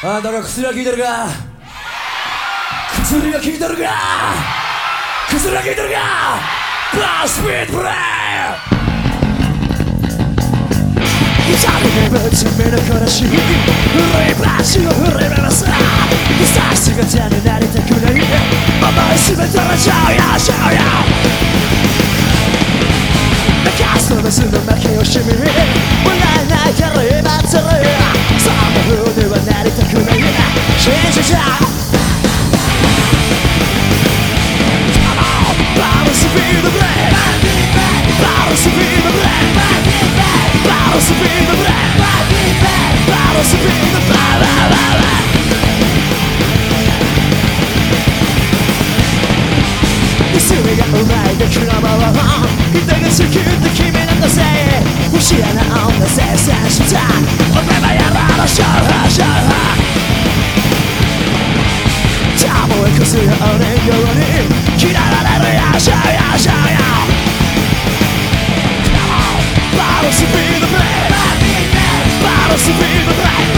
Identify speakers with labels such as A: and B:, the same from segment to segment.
A: あんたが薬は効いてるか。薬が効いてるか。薬が効いてるか。バースピードプレイ誰も罪の悲しみ古い橋を振り回すさ。すが手になりたくない思い全てのジョーヤジョーヤ任すのメスの負け惜しみ笑えないから今つるがうまい出来の魔法人が好きって君なんだぜ不思議な女生産したお前は山の勝負勝負たぶん越すようにように嫌われるよしょよしょよバロスピードブレイバロスピードブレイ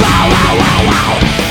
A: wow wow wow wow